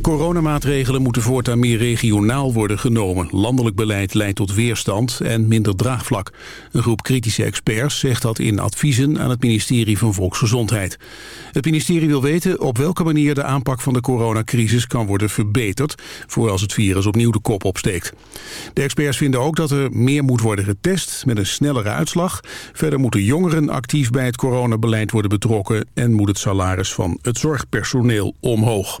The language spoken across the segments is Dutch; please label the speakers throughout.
Speaker 1: Coronamaatregelen moeten voortaan meer regionaal worden genomen. Landelijk beleid leidt tot weerstand en minder draagvlak. Een groep kritische experts zegt dat in adviezen aan het ministerie van Volksgezondheid. Het ministerie wil weten op welke manier de aanpak van de coronacrisis kan worden verbeterd... voor als het virus opnieuw de kop opsteekt. De experts vinden ook dat er meer moet worden getest met een snellere uitslag. Verder moeten jongeren actief bij het coronabeleid worden betrokken... en moet het salaris van het zorgpersoneel omhoog.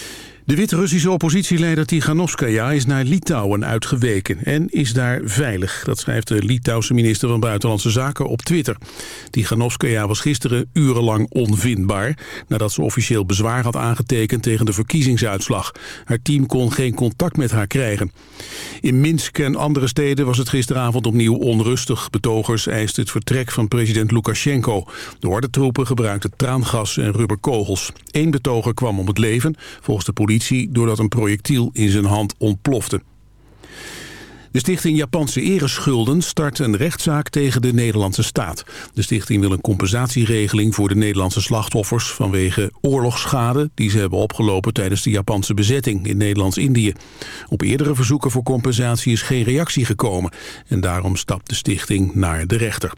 Speaker 1: De Wit-Russische oppositieleider Tiganovskaya is naar Litouwen uitgeweken en is daar veilig. Dat schrijft de Litouwse minister van Buitenlandse Zaken op Twitter. Tiganovskaya was gisteren urenlang onvindbaar nadat ze officieel bezwaar had aangetekend tegen de verkiezingsuitslag. Haar team kon geen contact met haar krijgen. In Minsk en andere steden was het gisteravond opnieuw onrustig. Betogers eisten het vertrek van president Lukashenko. De ordentroepen gebruikten traangas en rubberkogels. Eén betoger kwam om het leven, volgens de politie doordat een projectiel in zijn hand ontplofte. De stichting Japanse Ereschulden start een rechtszaak tegen de Nederlandse staat. De stichting wil een compensatieregeling voor de Nederlandse slachtoffers... vanwege oorlogsschade die ze hebben opgelopen tijdens de Japanse bezetting in Nederlands-Indië. Op eerdere verzoeken voor compensatie is geen reactie gekomen... en daarom stapt de stichting naar de rechter.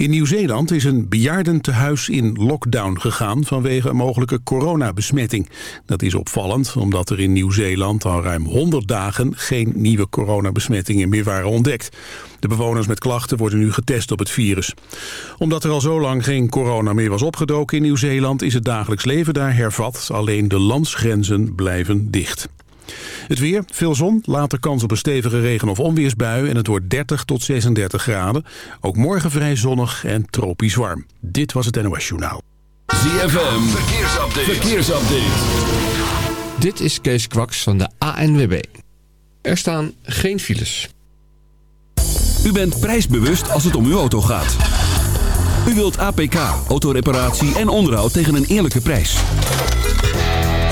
Speaker 1: In Nieuw-Zeeland is een bejaardentehuis in lockdown gegaan vanwege een mogelijke coronabesmetting. Dat is opvallend omdat er in Nieuw-Zeeland al ruim 100 dagen geen nieuwe coronabesmettingen meer waren ontdekt. De bewoners met klachten worden nu getest op het virus. Omdat er al zo lang geen corona meer was opgedoken in Nieuw-Zeeland is het dagelijks leven daar hervat. Alleen de landsgrenzen blijven dicht. Het weer, veel zon, later kans op een stevige regen- of onweersbui... en het wordt 30 tot 36 graden. Ook morgen vrij zonnig en tropisch warm. Dit was het NOS Journaal.
Speaker 2: ZFM, verkeersupdate. verkeersupdate.
Speaker 3: Dit is Kees Kwaks van de ANWB. Er staan geen files.
Speaker 2: U bent prijsbewust als het om uw auto gaat. U wilt APK, autoreparatie en onderhoud tegen een eerlijke prijs.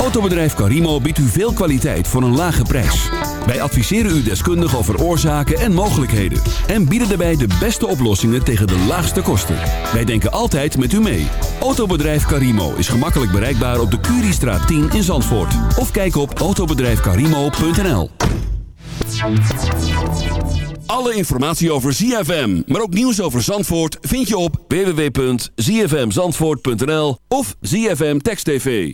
Speaker 2: Autobedrijf Carimo biedt u veel kwaliteit voor een lage prijs. Wij adviseren u deskundig over oorzaken en mogelijkheden. En bieden daarbij de beste oplossingen tegen de laagste kosten. Wij denken altijd met u mee. Autobedrijf Carimo is gemakkelijk bereikbaar op de Curiestraat 10 in Zandvoort. Of kijk op autobedrijfcarimo.nl Alle informatie over ZFM, maar ook nieuws over Zandvoort... vind je op www.zfmzandvoort.nl of ZFM Text TV.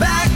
Speaker 4: Back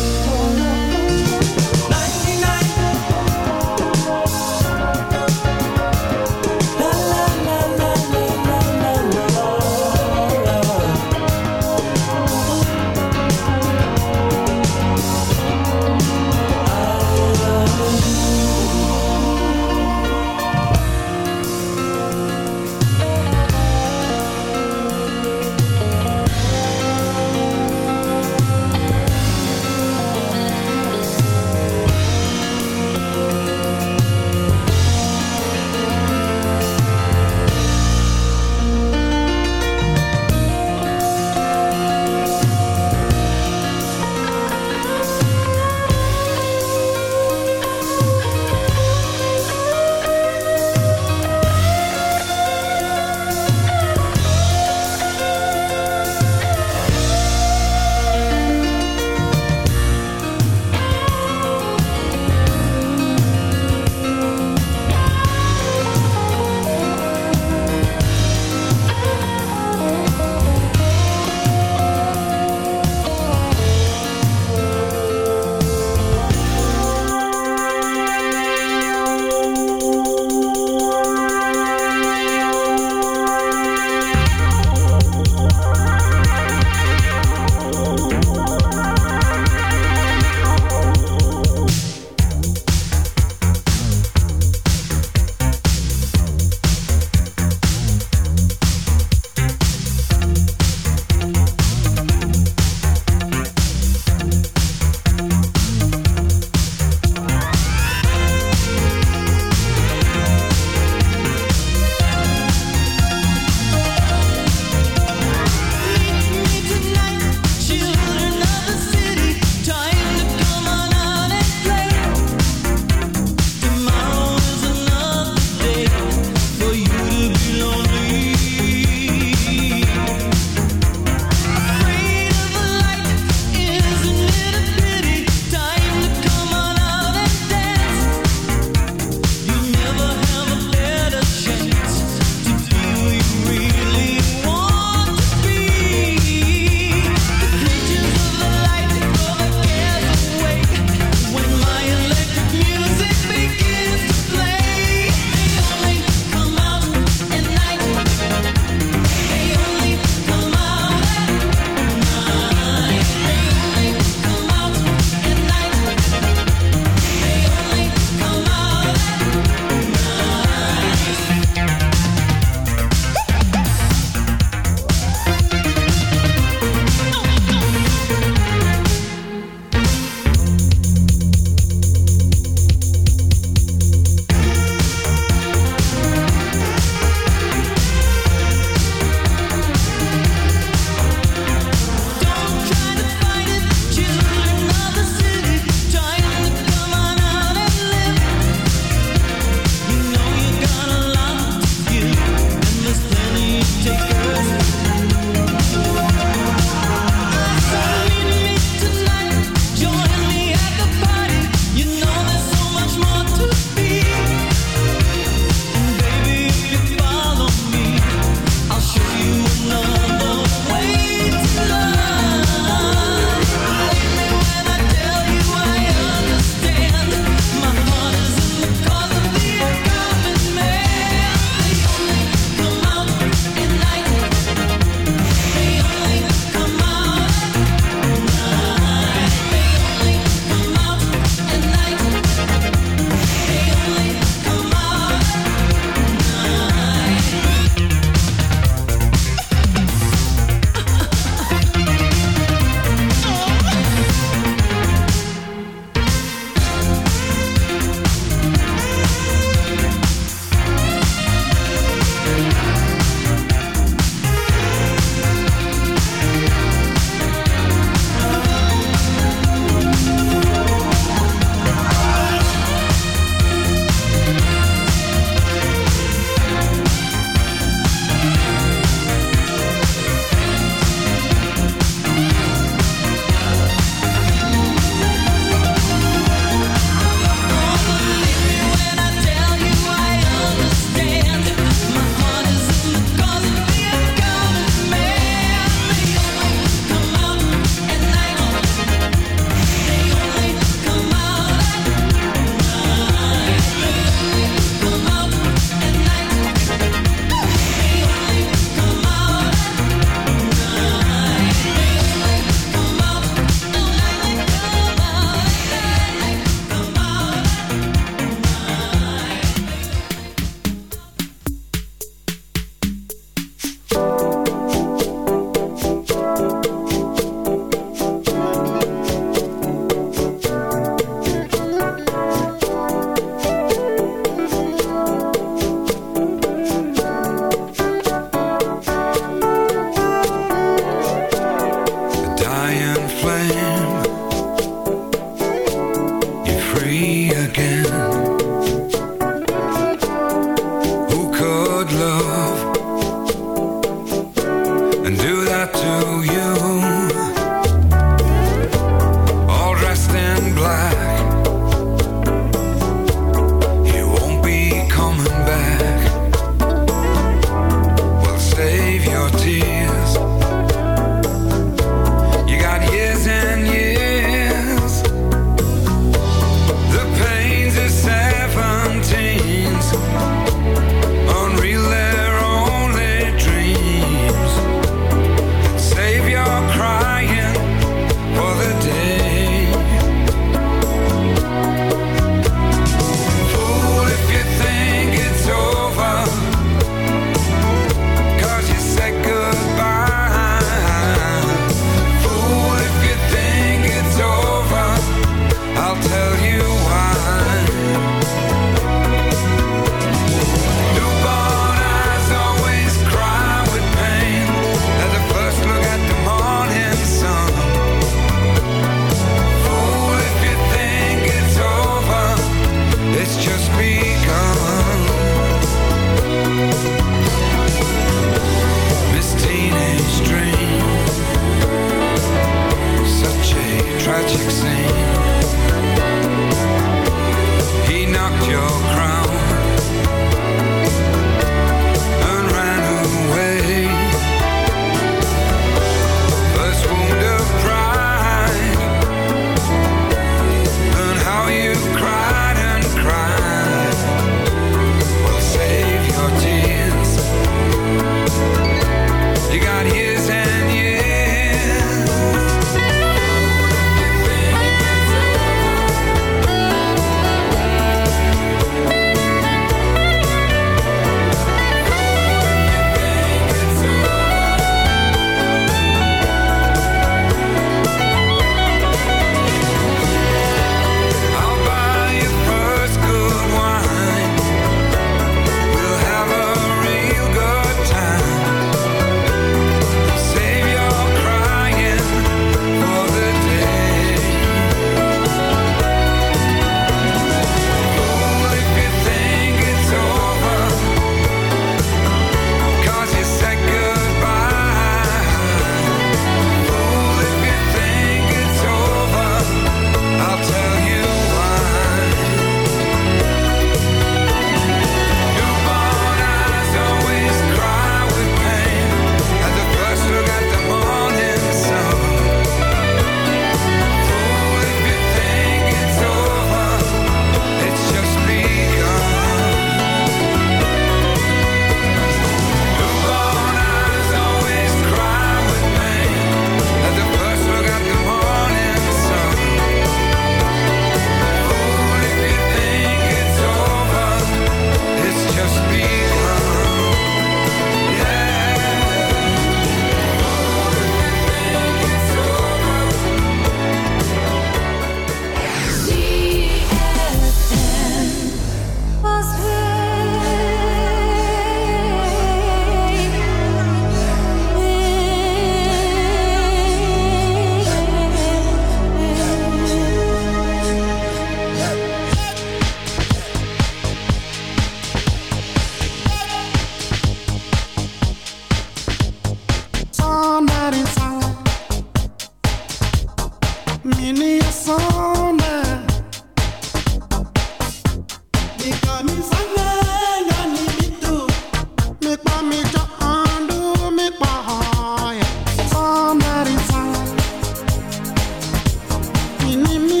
Speaker 4: me.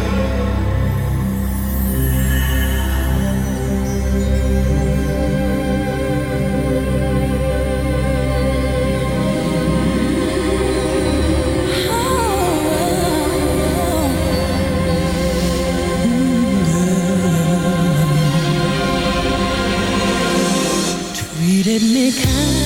Speaker 5: Treated me kind,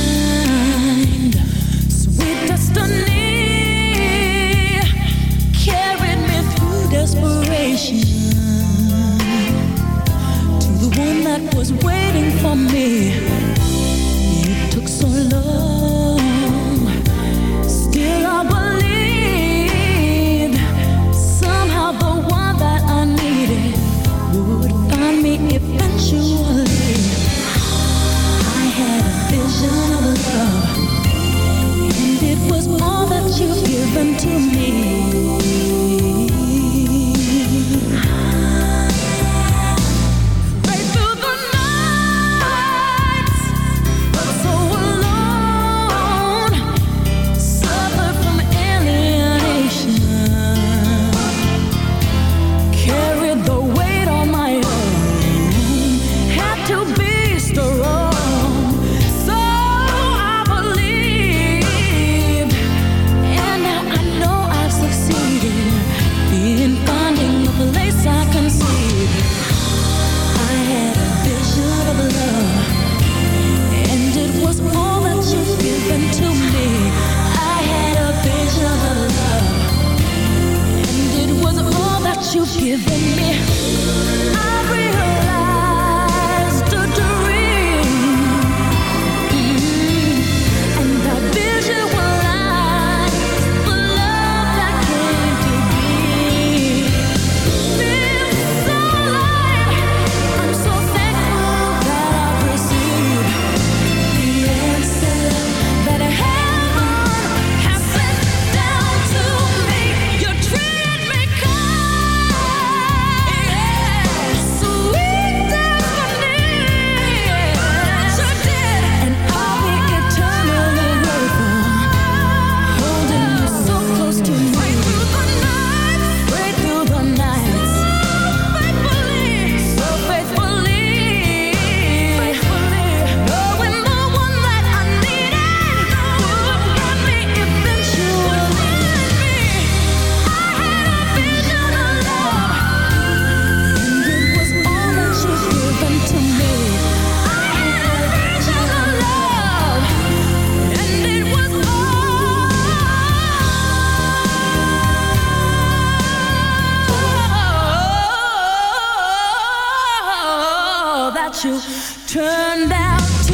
Speaker 5: about you turned out to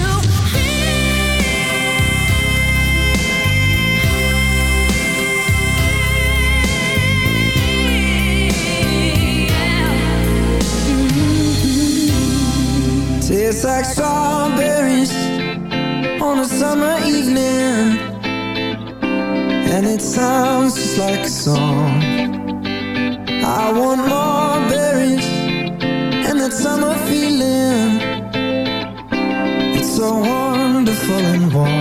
Speaker 5: be.
Speaker 6: Tastes like strawberries on a summer evening. And it sounds just like a song. I want more summer feeling. It's so wonderful and warm.